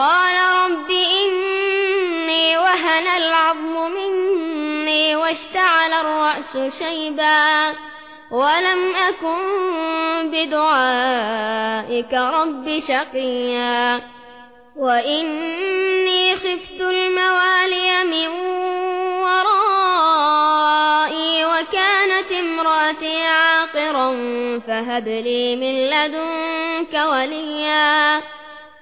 قال رب إني وهن العظم مني واشتعل الرأس شيبا ولم أكن بدعائك رب شقيا وإني خفت الموالي من ورائي وكانت امرأتي عاقرا فهب لي من لدنك وليا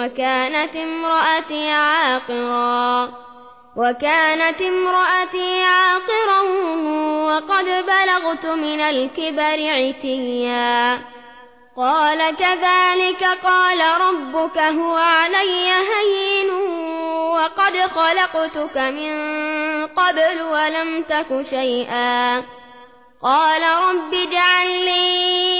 وكانت امرأتي عاقرا وكانت امرأتي عاقرا وقد بلغت من الكبر عتيا. قال كذلك قال ربك هو علي هين وقد خلقتك من قبل ولم تك شيئا. قال رب اجعل لي